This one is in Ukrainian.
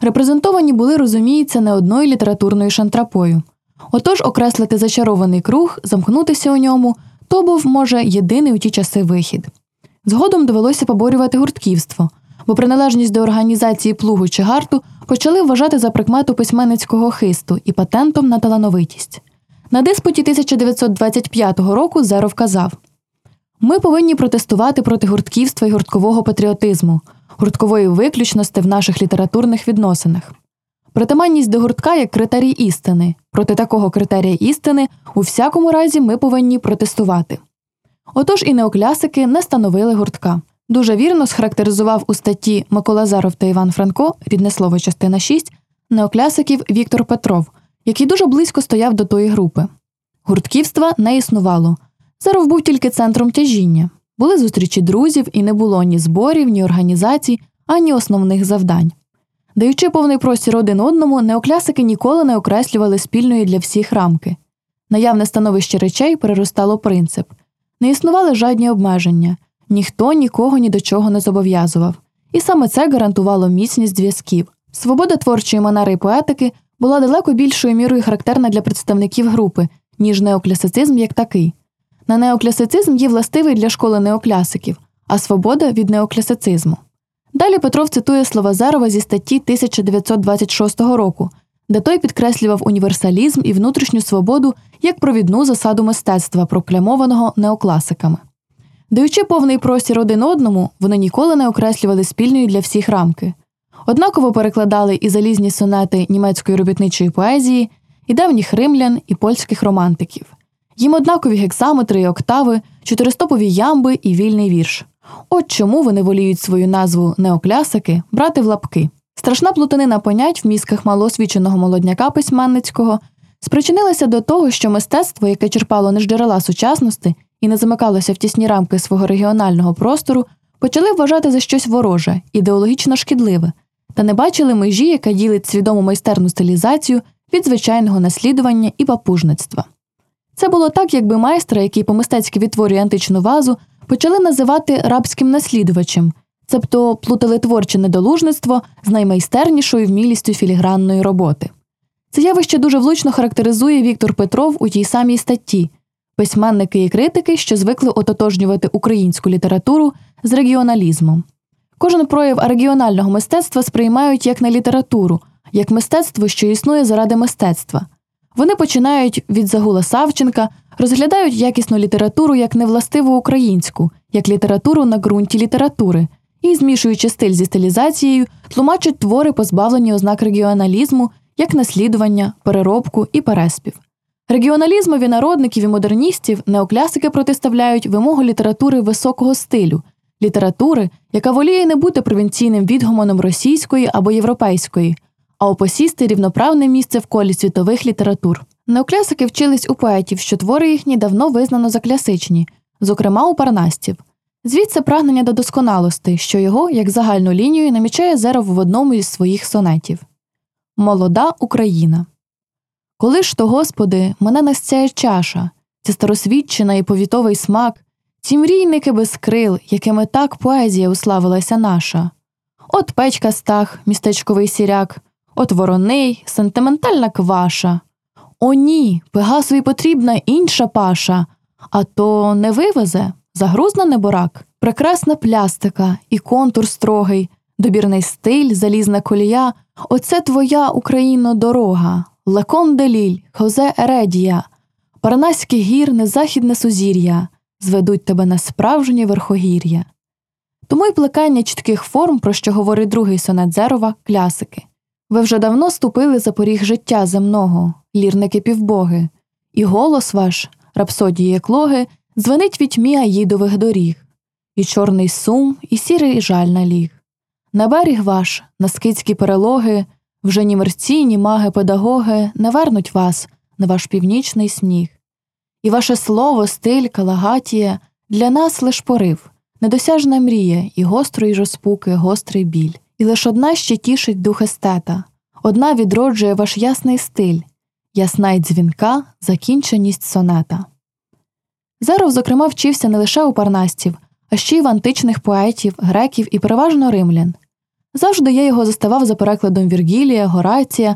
репрезентовані були, розуміється, не одною літературною шантрапою. Отож, окреслити зачарований круг, замкнутися у ньому то був, може, єдиний у ті часи вихід. Згодом довелося поборювати гуртківство, бо приналежність до організації плугу чи гарту почали вважати за прикмету письменницького хисту і патентом на талановитість. На диспуті 1925 року Зеров казав ми повинні протестувати проти гуртківства і гурткового патріотизму, гурткової виключності в наших літературних відносинах. Притаманність до гуртка як критерій істини. Проти такого критерія істини у всякому разі ми повинні протестувати. Отож і неоклясики не становили гуртка. Дуже вірно схарактеризував у статті Микола Заров та Іван Франко, рідне слово, частина 6, неоклясиків Віктор Петров, який дуже близько стояв до тої групи. Гуртківства не існувало. Заров був тільки центром тяжіння. Були зустрічі друзів і не було ні зборів, ні організацій, ані основних завдань. Даючи повний простір один одному, неоклясики ніколи не окреслювали спільної для всіх рамки. Наявне становище речей переростало принцип не існували жадні обмеження, ніхто нікого ні до чого не зобов'язував, і саме це гарантувало міцність зв'язків. Свобода творчої манери і поетики була далеко більшою мірою характерна для представників групи, ніж неоклясицизм як такий. На неоклясицизм є властивий для школи неоклясиків, а свобода від неоклясицизму. Далі Петров цитує слова Зарова зі статті 1926 року, де той підкреслював універсалізм і внутрішню свободу як провідну засаду мистецтва, прокламованого неокласиками. Даючи повний простір один одному, вони ніколи не окреслювали спільної для всіх рамки. Однаково перекладали і залізні сонети німецької робітничої поезії, і давніх римлян, і польських романтиків. Їм однакові гексаметри і октави, чотиристопові ямби і вільний вірш. От чому вони воліють свою назву неоклясики брати в лапки. Страшна плутанина понять в мізках малоосвіченого молодняка письменницького спричинилася до того, що мистецтво, яке черпало не з джерела сучасності і не замикалося в тісні рамки свого регіонального простору, почали вважати за щось вороже, ідеологічно шкідливе, та не бачили межі, яка ділить свідому майстерну стилізацію від звичайного наслідування і папужництва. Це було так, якби майстра, який по мистецьки відтворює античну вазу, почали називати рабським наслідувачем, цебто плутали творче недолужництво з наймайстернішою вмілістю філігранної роботи. Це явище дуже влучно характеризує Віктор Петров у тій самій статті письменники і критики, що звикли ототожнювати українську літературу з регіоналізмом. Кожен прояв регіонального мистецтва сприймають як не літературу, як мистецтво, що існує заради мистецтва. Вони починають від загула Савченка, розглядають якісну літературу як невластиву українську, як літературу на ґрунті літератури, і, змішуючи стиль зі стилізацією, тлумачать твори, позбавлені ознак регіоналізму, як наслідування, переробку і переспів. Регіоналізмові народників і модерністів неоклясики протиставляють вимогу літератури високого стилю, літератури, яка воліє не бути провінційним відгомоном російської або європейської, а опосісти рівноправне місце в колі світових літератур. Неоклясики вчились у поетів, що твори їхні давно визнано за класичні, зокрема у парнастів. Звідси прагнення до досконалості, що його, як загальну лінію, намічає Зеров в одному із своїх сонетів Молода Україна. Коли ж то, Господи, мене настяє чаша, ця старосвідчина і повітовий смак, ці мрійники без крил, якими так поезія уславилася наша. От печка стах, містечковий сіряк, от вороний, сентиментальна кваша. О, ні, Пегасові потрібна інша паша, а то не вивезе, загрузна неборак, прекрасна плястика і контур строгий, добірний стиль, залізна колія. Оце твоя Україно дорога, лекон деліль, хозе Ередія, Парнаське гірне, західне сузір'я, зведуть тебе на справжнє верхогір'я. Тому й плекання чітких форм, про що говорить другий сонет Зерова, клясики. Ви вже давно ступили за поріг життя земного, лірники півбоги, і голос ваш, рапсодії еклоги, дзвенить від тьмі аїдових доріг, і чорний сум, і сірий жаль наліг. На берег ваш, на скидські перелоги, вже ні мерці, ні маги педагоги не вернуть вас на ваш північний сніг. І ваше слово, стиль, калагатія для нас лиш порив, недосяжна мрія, і гострої розпуки, гострий біль. І лиш одна ще тішить дух естета, одна відроджує ваш ясний стиль, ясна й дзвінка, закінченість соната. Зеров, зокрема, вчився не лише у парнастів, а ще й в античних поетів, греків і переважно римлян. Завжди я його заставав за перекладом Віргілія, Горація